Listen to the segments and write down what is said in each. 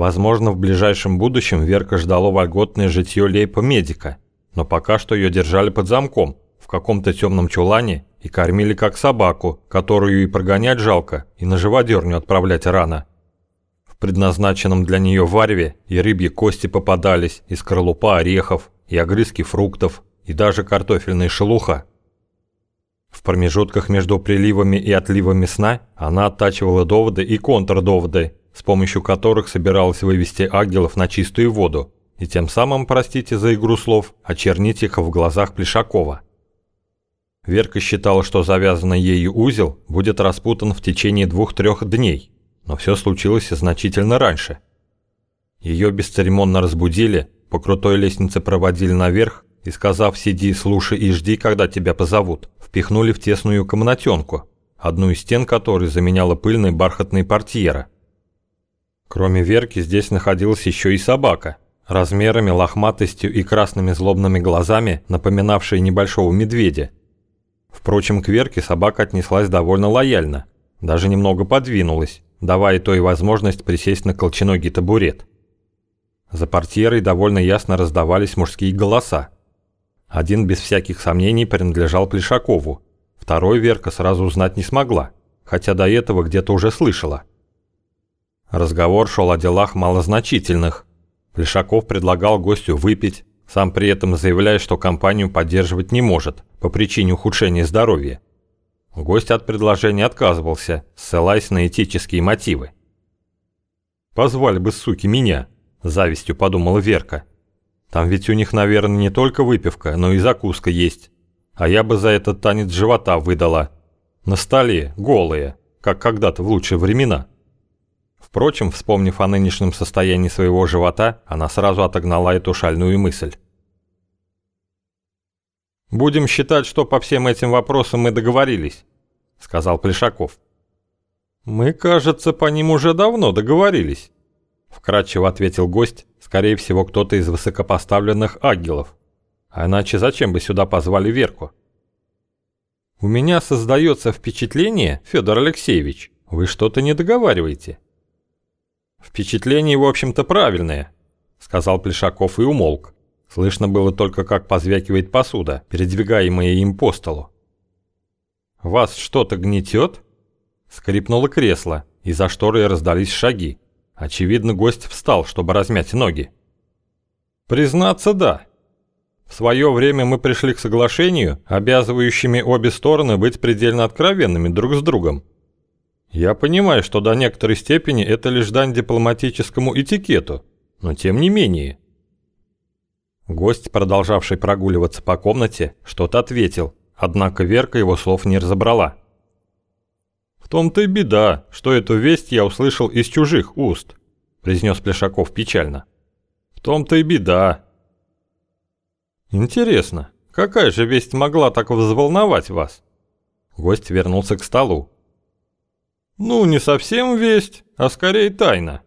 Возможно, в ближайшем будущем Верка ждала вольготное житье лейпа-медика, но пока что ее держали под замком, в каком-то темном чулане и кормили как собаку, которую и прогонять жалко, и на живодерню отправлять рано. В предназначенном для нее вареве и рыбьи кости попадались, и скорлупа орехов, и огрызки фруктов, и даже картофельная шелуха. В промежутках между приливами и отливами сна она оттачивала доводы и контрдоводы, с помощью которых собиралась вывести ангелов на чистую воду и тем самым, простите за игру слов, очернить их в глазах Плешакова. Верка считала, что завязанный ею узел будет распутан в течение двух-трех дней, но все случилось значительно раньше. Ее бесцеремонно разбудили, по крутой лестнице проводили наверх и, сказав «сиди, слушай и жди, когда тебя позовут», впихнули в тесную комнатенку, одну из стен которой заменяла пыльная бархатная портьера. Кроме Верки здесь находилась еще и собака, размерами, лохматостью и красными злобными глазами, напоминавшая небольшого медведя. Впрочем, к Верке собака отнеслась довольно лояльно, даже немного подвинулась, давая той возможность присесть на колченогий табурет. За портьерой довольно ясно раздавались мужские голоса. Один без всяких сомнений принадлежал Плешакову, второй Верка сразу узнать не смогла, хотя до этого где-то уже слышала. Разговор шел о делах малозначительных. Плешаков предлагал гостю выпить, сам при этом заявляя, что компанию поддерживать не может по причине ухудшения здоровья. Гость от предложения отказывался, ссылаясь на этические мотивы. «Позвали бы, суки, меня», – завистью подумала Верка. «Там ведь у них, наверное, не только выпивка, но и закуска есть. А я бы за этот танец живота выдала. На столе, голые, как когда-то в лучшие времена». Впрочем, вспомнив о нынешнем состоянии своего живота, она сразу отогнала эту шальную мысль. «Будем считать, что по всем этим вопросам мы договорились», — сказал Плешаков. «Мы, кажется, по ним уже давно договорились», — вкратчиво ответил гость, скорее всего, кто-то из высокопоставленных ангелов. А иначе зачем бы сюда позвали Верку? «У меня создается впечатление, Федор Алексеевич, вы что-то не договариваете». «Впечатление, в общем-то, правильное», — сказал Плешаков и умолк. Слышно было только, как позвякивает посуда, передвигаемая им по столу. «Вас что-то гнетет?» Скрипнуло кресло, и за шторой раздались шаги. Очевидно, гость встал, чтобы размять ноги. «Признаться, да. В свое время мы пришли к соглашению, обязывающими обе стороны быть предельно откровенными друг с другом. Я понимаю, что до некоторой степени это лишь дань дипломатическому этикету, но тем не менее. Гость, продолжавший прогуливаться по комнате, что-то ответил, однако Верка его слов не разобрала. «В том-то и беда, что эту весть я услышал из чужих уст», произнес Плешаков печально. «В том-то и беда». «Интересно, какая же весть могла так взволновать вас?» Гость вернулся к столу. «Ну, не совсем весть, а скорее тайна.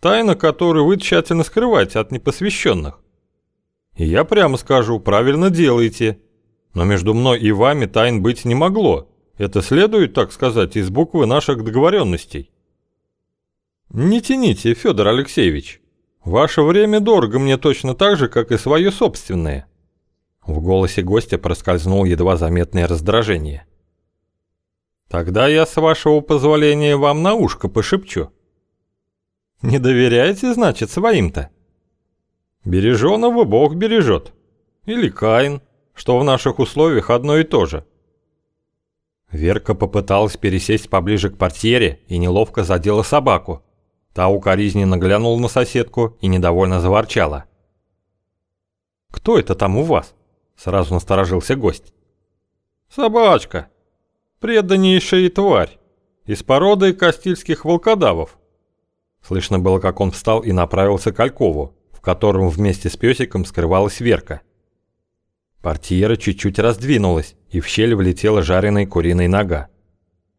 Тайна, которую вы тщательно скрываете от непосвященных. И я прямо скажу, правильно делаете. Но между мной и вами тайн быть не могло. Это следует, так сказать, из буквы наших договоренностей. Не тяните, Федор Алексеевич. Ваше время дорого мне точно так же, как и свое собственное. В голосе гостя проскользнуло едва заметное раздражение. Тогда я, с вашего позволения, вам на ушко пошепчу. Не доверяете, значит, своим-то? Береженого Бог бережет. Или Каин, что в наших условиях одно и то же. Верка попыталась пересесть поближе к портьере и неловко задела собаку. Та укоризненно глянула на соседку и недовольно заворчала. «Кто это там у вас?» – сразу насторожился гость. «Собачка. Преданнейшая тварь. Из породы кастильских волкодавов». Слышно было, как он встал и направился к Алькову, в котором вместе с песиком скрывалась Верка. Портьера чуть-чуть раздвинулась, и в щель влетела жареная куриная нога.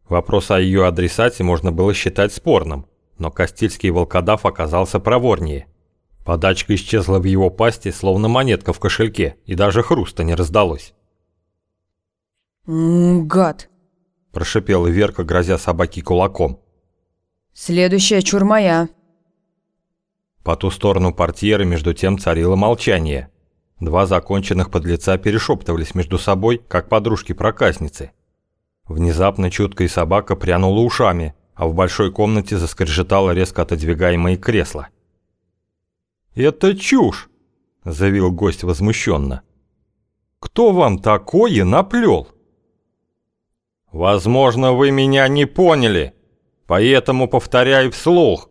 Вопрос о ее адресате можно было считать спорным, но Кастильский волкодав оказался проворнее. Подачка исчезла в его пасти, словно монетка в кошельке, и даже хруста не раздалось. «Гад!» – прошипела Верка, грозя собаке кулаком. «Следующая чур моя!» По ту сторону портьеры между тем царило молчание. Два законченных подлеца перешептывались между собой, как подружки-проказницы. Внезапно чуткая собака прянула ушами, а в большой комнате заскрежетало резко отодвигаемое кресло. «Это чушь!» – завил гость возмущенно. «Кто вам такое наплел?» «Возможно, вы меня не поняли, поэтому повторяю вслух»,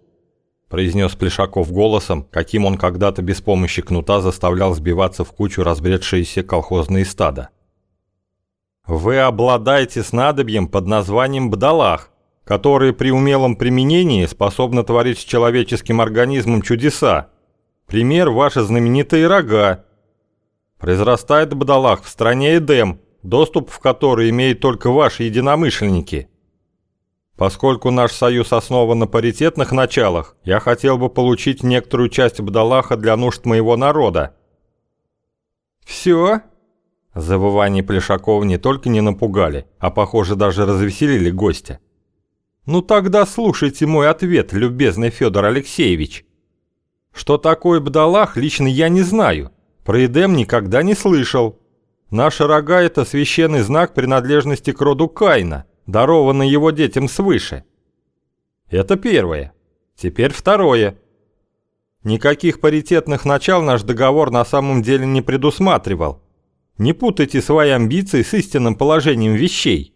произнес Плешаков голосом, каким он когда-то без помощи кнута заставлял сбиваться в кучу разбредшиеся колхозные стада. «Вы обладаете снадобьем под названием бдалах, которые при умелом применении способны творить с человеческим организмом чудеса. Пример – ваши знаменитые рога. Произрастает бдалах в стране Эдем, доступ в который имеют только ваши единомышленники. Поскольку наш союз основан на паритетных началах, я хотел бы получить некоторую часть бдалаха для нужд моего народа. Все? Завывания Плешакова не только не напугали, а, похоже, даже развеселили гостя. Ну тогда слушайте мой ответ, любезный Федор Алексеевич. Что такое бдалах, лично я не знаю. Про Эдем никогда не слышал. Наши рога – это священный знак принадлежности к роду Каина, дарованный его детям свыше. Это первое. Теперь второе. Никаких паритетных начал наш договор на самом деле не предусматривал. Не путайте свои амбиции с истинным положением вещей.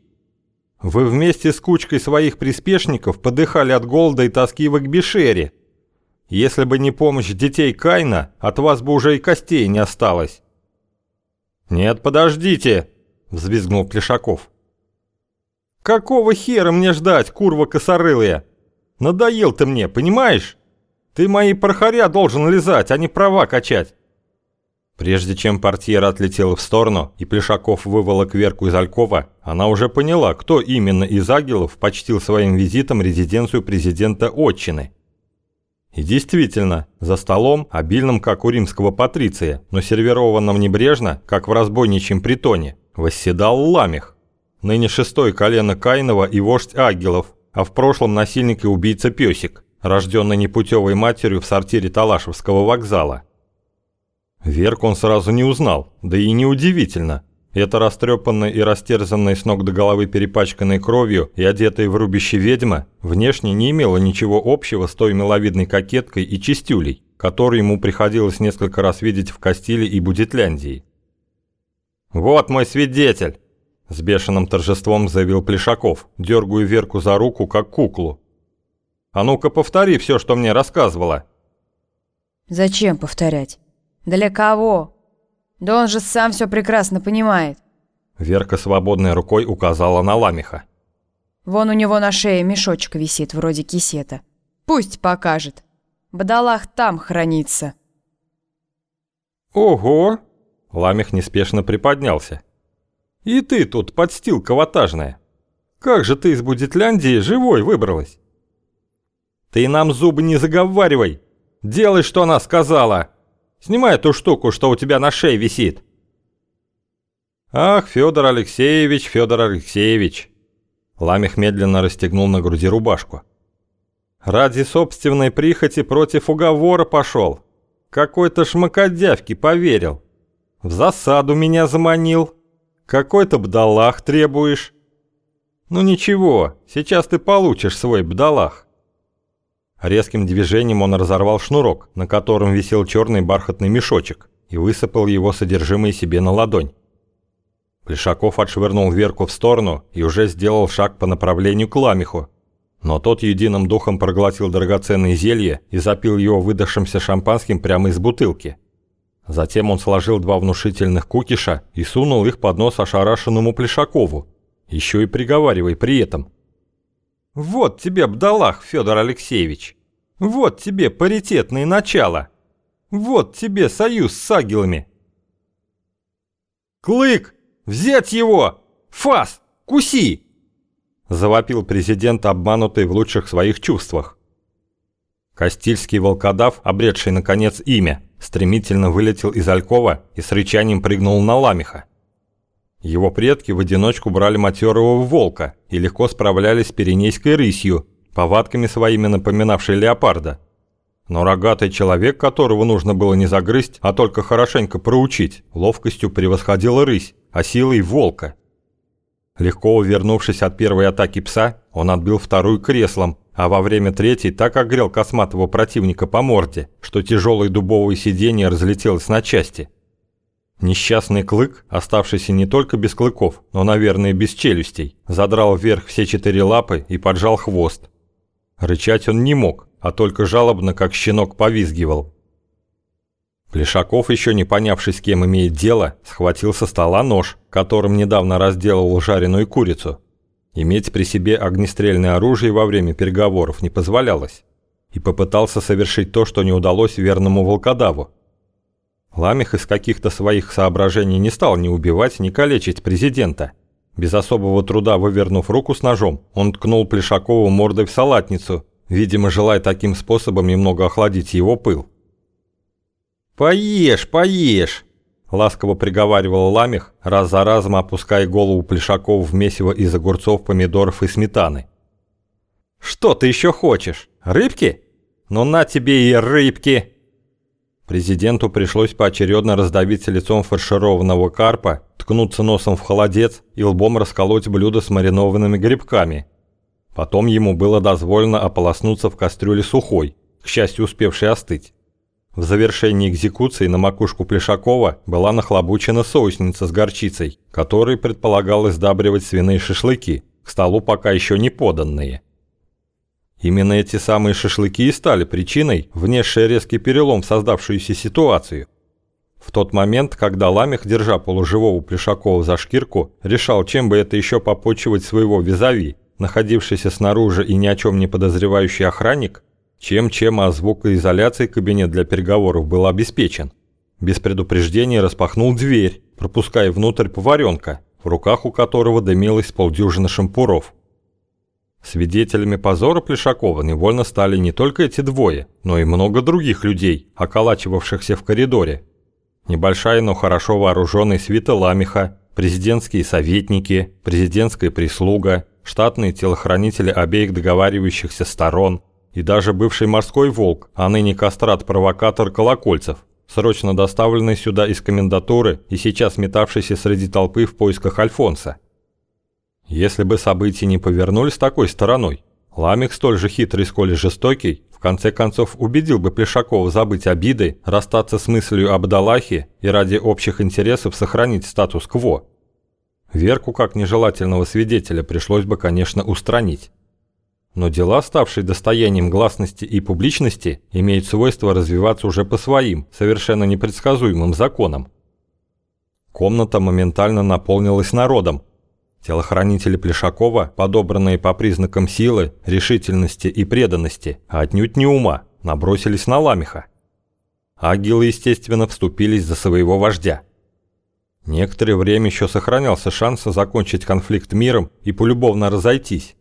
Вы вместе с кучкой своих приспешников подыхали от голода и тоски в Экбишере. Если бы не помощь детей Кайна, от вас бы уже и костей не осталось. «Нет, подождите!» – взвизгнул Плешаков. «Какого хера мне ждать, курва косорылая? Надоел ты мне, понимаешь? Ты мои прохоря должен лизать, а не права качать. Прежде чем портьера отлетела в сторону и Плешаков выволок Верку из Алькова, она уже поняла, кто именно из агелов почтил своим визитом резиденцию президента Отчины. И действительно, за столом, обильным как у римского патриция, но сервированным небрежно, как в разбойничьем притоне, восседал Ламих, ныне шестой колено Каинова и вождь агелов, а в прошлом насильник и убийца Песик, рожденный непутевой матерью в сортире Талашевского вокзала. Верку он сразу не узнал, да и неудивительно. Эта растрепанная и растерзанная с ног до головы перепачканной кровью и одетая в рубище ведьма внешне не имела ничего общего с той миловидной кокеткой и чистюлей, которую ему приходилось несколько раз видеть в Кастиле и Будетляндии. «Вот мой свидетель!» – с бешеным торжеством заявил Плешаков, дергая Верку за руку, как куклу. «А ну-ка повтори все, что мне рассказывала!» «Зачем повторять?» «Для кого? Да он же сам все прекрасно понимает». Верка свободной рукой указала на ламиха. «Вон у него на шее мешочек висит, вроде кисета. Пусть покажет. Бадалах там хранится». «Ого!» Ламих неспешно приподнялся. «И ты тут подстилка ватажная. Как же ты из Будетляндии живой выбралась?» «Ты нам зубы не заговаривай! Делай, что она сказала!» Снимай эту штуку, что у тебя на шее висит. Ах, Федор Алексеевич, Федор Алексеевич. Ламих медленно расстегнул на груди рубашку. Ради собственной прихоти против уговора пошел. Какой-то шмакодявки поверил. В засаду меня заманил. Какой-то бдалах требуешь. Ну ничего, сейчас ты получишь свой бдалах. Резким движением он разорвал шнурок, на котором висел черный бархатный мешочек, и высыпал его содержимое себе на ладонь. Плешаков отшвырнул Верку в сторону и уже сделал шаг по направлению к Ламиху. Но тот единым духом проглотил драгоценное зелье и запил его выдохшимся шампанским прямо из бутылки. Затем он сложил два внушительных кукиша и сунул их под нос ошарашенному Плешакову, еще и приговаривай при этом – вот тебе бдалах, Федор Алексеевич. Вот тебе паритетные начала. Вот тебе союз с агилами. «Клык! Взять его! Фас! Куси!» Завопил президент, обманутый в лучших своих чувствах. Костильский волкодав, обретший наконец имя, стремительно вылетел из Алькова и с рычанием прыгнул на ламиха. Его предки в одиночку брали матерого волка и легко справлялись с пиренейской рысью, повадками своими напоминавшей леопарда. Но рогатый человек, которого нужно было не загрызть, а только хорошенько проучить, ловкостью превосходил рысь, а силой волка. Легко увернувшись от первой атаки пса, он отбил вторую креслом, а во время третьей так огрел косматого противника по морде, что тяжелое дубовое сиденье разлетелось на части. Несчастный клык, оставшийся не только без клыков, но, наверное, без челюстей, задрал вверх все четыре лапы и поджал хвост. Рычать он не мог, а только жалобно, как щенок, повизгивал. Плешаков, еще не понявший, с кем имеет дело, схватил со стола нож, которым недавно разделывал жареную курицу. Иметь при себе огнестрельное оружие во время переговоров не позволялось. И попытался совершить то, что не удалось верному волкодаву. Ламих из каких-то своих соображений не стал ни убивать, ни калечить президента. Без особого труда вывернув руку с ножом, он ткнул Плешакову мордой в салатницу, видимо, желая таким способом немного охладить его пыл. «Поешь, поешь!» – ласково приговаривал Ламих, раз за разом опуская голову Плешакова в месиво из огурцов, помидоров и сметаны. «Что ты еще хочешь? Рыбки? Ну на тебе и рыбки!» Президенту пришлось поочередно раздавить лицом фаршированного карпа, ткнуться носом в холодец и лбом расколоть блюдо с маринованными грибками. Потом ему было дозволено ополоснуться в кастрюле сухой, к счастью успевшей остыть. В завершении экзекуции на макушку Плешакова была нахлобучена соусница с горчицей, которой предполагалось сдабривать свиные шашлыки, к столу пока еще не поданные. Именно эти самые шашлыки и стали причиной, внесшей резкий перелом в создавшуюся ситуацию. В тот момент, когда Ламех, держа полуживого Плешакова за шкирку, решал, чем бы это еще попочивать своего визави, находившийся снаружи и ни о чем не подозревающий охранник, чем-чем, а звукоизоляцией кабинет для переговоров был обеспечен. Без предупреждения распахнул дверь, пропуская внутрь поваренка, в руках у которого дымилось полдюжины шампуров. Свидетелями позора Плешакова невольно стали не только эти двое, но и много других людей, околачивавшихся в коридоре. Небольшая, но хорошо вооруженная свита Ламиха, президентские советники, президентская прислуга, штатные телохранители обеих договаривающихся сторон и даже бывший морской волк, а ныне кастрат-провокатор Колокольцев, срочно доставленный сюда из комендатуры и сейчас метавшийся среди толпы в поисках Альфонса. Если бы события не повернулись такой стороной, Ламик, столь же хитрый, сколь и жестокий, в конце концов убедил бы Плешакова забыть обиды, расстаться с мыслью об Далахе и ради общих интересов сохранить статус-кво. Верку как нежелательного свидетеля пришлось бы, конечно, устранить. Но дела, ставшие достоянием гласности и публичности, имеют свойство развиваться уже по своим, совершенно непредсказуемым законам. Комната моментально наполнилась народом, Телохранители Плешакова, подобранные по признакам силы, решительности и преданности, а отнюдь не ума, набросились на Ламиха. Агилы, естественно, вступились за своего вождя. Некоторое время еще сохранялся шанс закончить конфликт миром и полюбовно разойтись,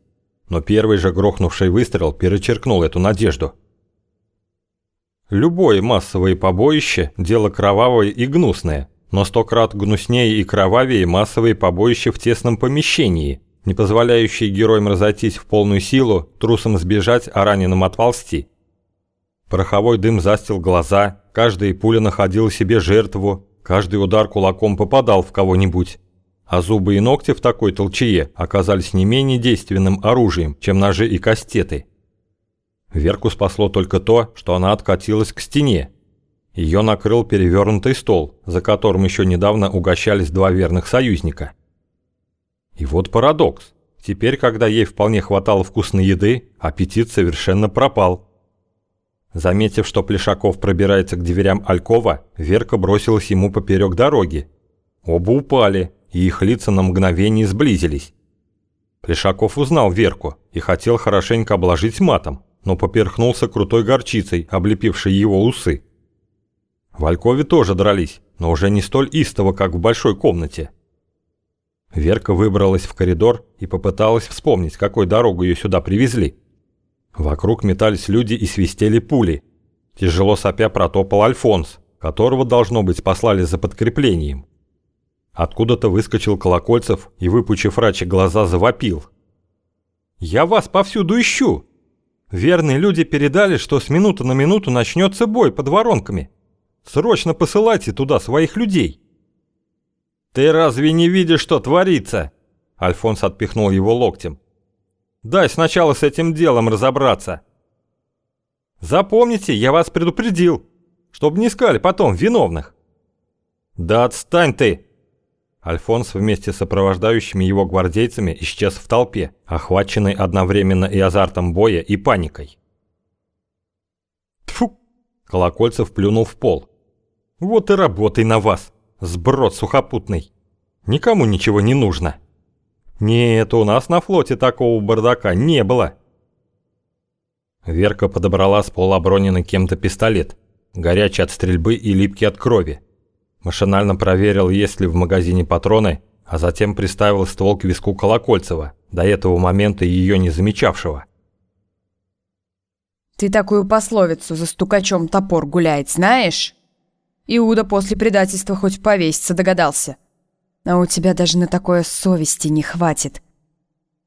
но первый же грохнувший выстрел перечеркнул эту надежду. Любое массовое побоище – дело кровавое и гнусное, но сто крат гнуснее и кровавее массовые побоища в тесном помещении, не позволяющие героям разойтись в полную силу, трусам сбежать, а раненым отползти. Пороховой дым застил глаза, каждая пуля находила себе жертву, каждый удар кулаком попадал в кого-нибудь. А зубы и ногти в такой толчее оказались не менее действенным оружием, чем ножи и кастеты. Верку спасло только то, что она откатилась к стене, ее накрыл перевернутый стол, за которым еще недавно угощались два верных союзника. И вот парадокс. Теперь, когда ей вполне хватало вкусной еды, аппетит совершенно пропал. Заметив, что Плешаков пробирается к дверям Алькова, Верка бросилась ему поперек дороги. Оба упали, и их лица на мгновение сблизились. Плешаков узнал Верку и хотел хорошенько обложить матом, но поперхнулся крутой горчицей, облепившей его усы. В Алькове тоже дрались, но уже не столь истово, как в большой комнате. Верка выбралась в коридор и попыталась вспомнить, какой дорогу ее сюда привезли. Вокруг метались люди и свистели пули. Тяжело сопя протопал Альфонс, которого, должно быть, послали за подкреплением. Откуда-то выскочил Колокольцев и, выпучив рачи глаза, завопил. «Я вас повсюду ищу! Верные люди передали, что с минуты на минуту начнется бой под воронками. Срочно посылайте туда своих людей. Ты разве не видишь, что творится? Альфонс отпихнул его локтем. Дай сначала с этим делом разобраться. Запомните, я вас предупредил, чтобы не искали потом виновных. Да отстань ты! Альфонс вместе с сопровождающими его гвардейцами исчез в толпе, охваченный одновременно и азартом боя, и паникой. Тфу! Колокольцев плюнул в пол. Вот и работай на вас, сброд сухопутный. Никому ничего не нужно. Нет, у нас на флоте такого бардака не было. Верка подобрала с пола оброненный кем-то пистолет, горячий от стрельбы и липкий от крови. Машинально проверил, есть ли в магазине патроны, а затем приставил ствол к виску Колокольцева, до этого момента ее не замечавшего. «Ты такую пословицу «за стукачом топор гуляет» знаешь? Иуда после предательства хоть повеситься догадался. А у тебя даже на такое совести не хватит.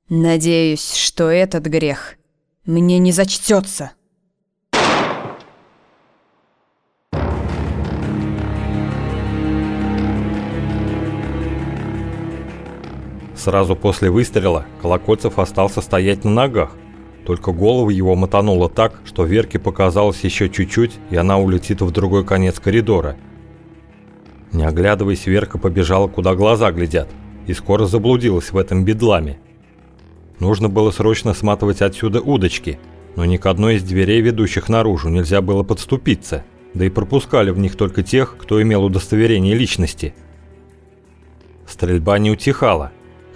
Надеюсь, что этот грех мне не зачтется». Сразу после выстрела Колокольцев остался стоять на ногах. Только голову его мотануло так, что Верке показалось еще чуть-чуть, и она улетит в другой конец коридора. Не оглядываясь, Верка побежала, куда глаза глядят, и скоро заблудилась в этом бедламе. Нужно было срочно сматывать отсюда удочки, но ни к одной из дверей, ведущих наружу, нельзя было подступиться, да и пропускали в них только тех, кто имел удостоверение личности. Стрельба не утихала,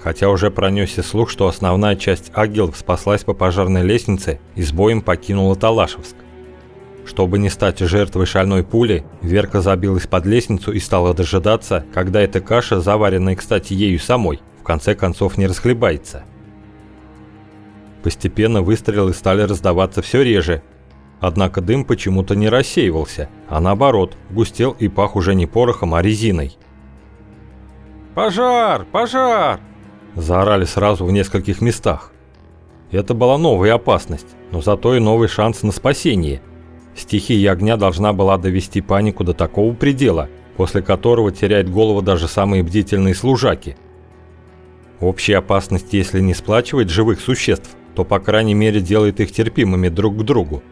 хотя уже пронесся слух, что основная часть агилов спаслась по пожарной лестнице и с боем покинула Талашевск. Чтобы не стать жертвой шальной пули, Верка забилась под лестницу и стала дожидаться, когда эта каша, заваренная, кстати, ею самой, в конце концов не расхлебается. Постепенно выстрелы стали раздаваться все реже, однако дым почему-то не рассеивался, а наоборот, густел и пах уже не порохом, а резиной. «Пожар! Пожар!» Заорали сразу в нескольких местах. Это была новая опасность, но зато и новый шанс на спасение. Стихия огня должна была довести панику до такого предела, после которого теряет голову даже самые бдительные служаки. Общая опасность, если не сплачивает живых существ, то по крайней мере делает их терпимыми друг к другу.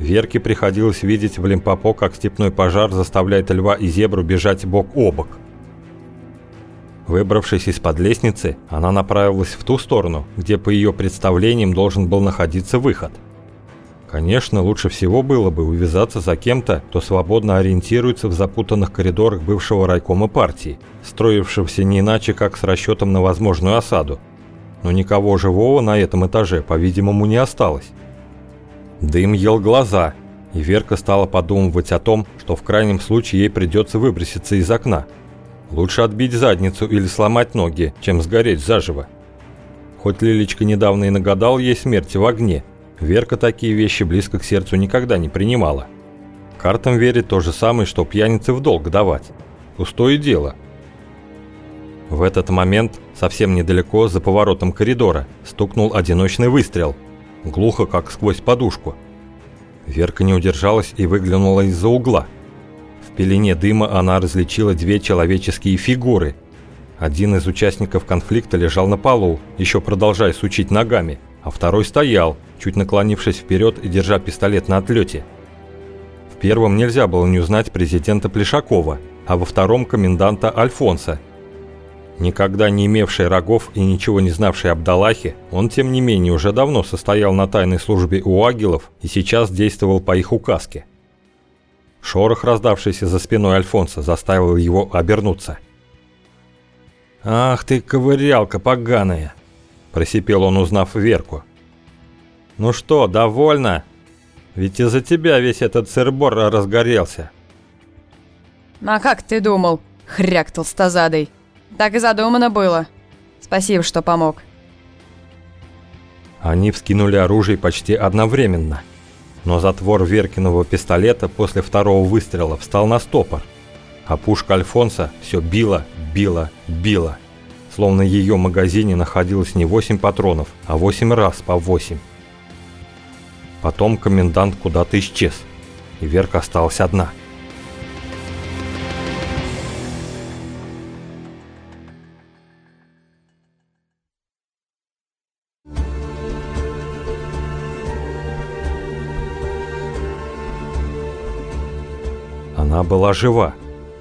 Верке приходилось видеть в Лимпопо, как степной пожар заставляет льва и зебру бежать бок о бок – Выбравшись из-под лестницы, она направилась в ту сторону, где по ее представлениям должен был находиться выход. Конечно, лучше всего было бы увязаться за кем-то, кто свободно ориентируется в запутанных коридорах бывшего райкома партии, строившегося не иначе, как с расчетом на возможную осаду. Но никого живого на этом этаже, по-видимому, не осталось. Дым ел глаза, и Верка стала подумывать о том, что в крайнем случае ей придется выброситься из окна – Лучше отбить задницу или сломать ноги, чем сгореть заживо. Хоть Лилечка недавно и нагадал ей смерти в огне, Верка такие вещи близко к сердцу никогда не принимала. Картам верит то же самое, что пьянице в долг давать. Пустое дело. В этот момент, совсем недалеко, за поворотом коридора, стукнул одиночный выстрел. Глухо, как сквозь подушку. Верка не удержалась и выглянула из-за угла пелене дыма она различила две человеческие фигуры. Один из участников конфликта лежал на полу, еще продолжая сучить ногами, а второй стоял, чуть наклонившись вперед и держа пистолет на отлете. В первом нельзя было не узнать президента Плешакова, а во втором коменданта Альфонса. Никогда не имевший рогов и ничего не знавший Абдалахе, он тем не менее уже давно состоял на тайной службе у агилов и сейчас действовал по их указке. Шорох, раздавшийся за спиной Альфонса, заставил его обернуться. «Ах ты, ковырялка поганая!» – просипел он, узнав Верку. «Ну что, довольно? Ведь из-за тебя весь этот сырбор разгорелся». «А как ты думал?» – хряк толстозадый. «Так и задумано было. Спасибо, что помог». Они вскинули оружие почти одновременно – но затвор Веркиного пистолета после второго выстрела встал на стопор, а пушка Альфонса все била, била, била, словно ее магазине находилось не 8 патронов, а 8 раз по 8. Потом комендант куда-то исчез, и Верка осталась одна. Была жива,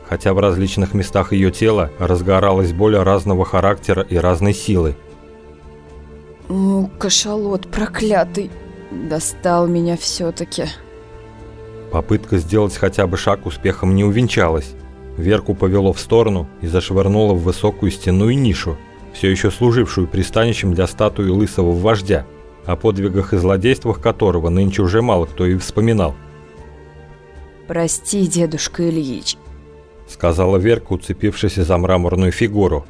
хотя в различных местах ее тела разгоралась боль разного характера и разной силы. Ну, кашалот проклятый, достал меня все-таки. Попытка сделать хотя бы шаг успехом не увенчалась. Верку повело в сторону и зашвырнуло в высокую стенную нишу, все еще служившую пристанищем для статуи лысого вождя, о подвигах и злодействах которого нынче уже мало кто и вспоминал. «Прости, дедушка Ильич», — сказала Верка, уцепившись за мраморную фигуру.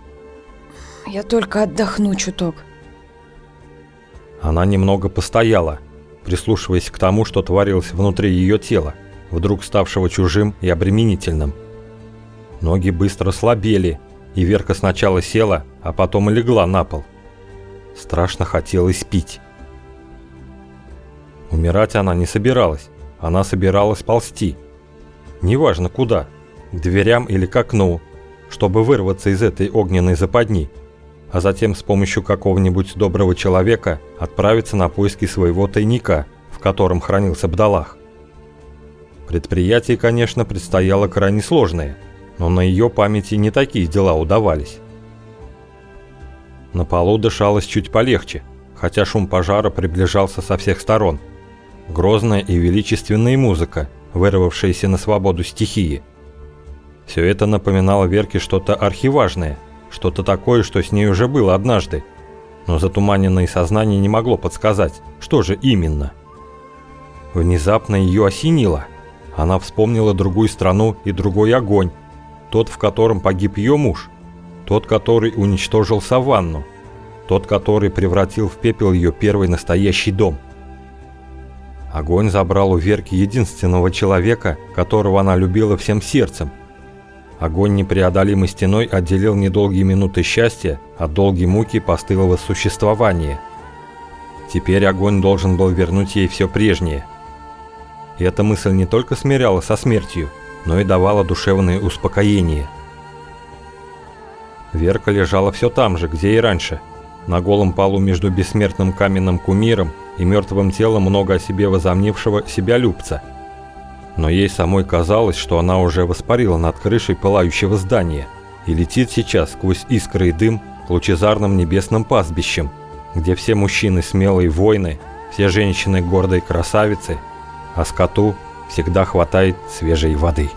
«Я только отдохну чуток». Она немного постояла, прислушиваясь к тому, что творилось внутри ее тела, вдруг ставшего чужим и обременительным. Ноги быстро слабели, и Верка сначала села, а потом и легла на пол. Страшно хотелось пить. Умирать она не собиралась, она собиралась ползти. Неважно куда, к дверям или к окну, чтобы вырваться из этой огненной западни – а затем с помощью какого-нибудь доброго человека отправиться на поиски своего тайника, в котором хранился Бдалах. Предприятие, конечно, предстояло крайне сложное, но на ее памяти не такие дела удавались. На полу дышалось чуть полегче, хотя шум пожара приближался со всех сторон. Грозная и величественная музыка, вырвавшаяся на свободу стихии. Все это напоминало Верке что-то архиважное – что-то такое, что с ней уже было однажды. Но затуманенное сознание не могло подсказать, что же именно. Внезапно ее осенило. Она вспомнила другую страну и другой огонь. Тот, в котором погиб ее муж. Тот, который уничтожил саванну. Тот, который превратил в пепел ее первый настоящий дом. Огонь забрал у Верки единственного человека, которого она любила всем сердцем – Огонь непреодолимой стеной отделил недолгие минуты счастья от долгой муки постылого существования. Теперь огонь должен был вернуть ей все прежнее. И эта мысль не только смиряла со смертью, но и давала душевное успокоение. Верка лежала все там же, где и раньше, на голом полу между бессмертным каменным кумиром и мертвым телом много о себе возомнившего себя любца – но ей самой казалось, что она уже воспарила над крышей пылающего здания и летит сейчас сквозь искры и дым к лучезарным небесным пастбищам, где все мужчины смелые воины, все женщины гордые красавицы, а скоту всегда хватает свежей воды.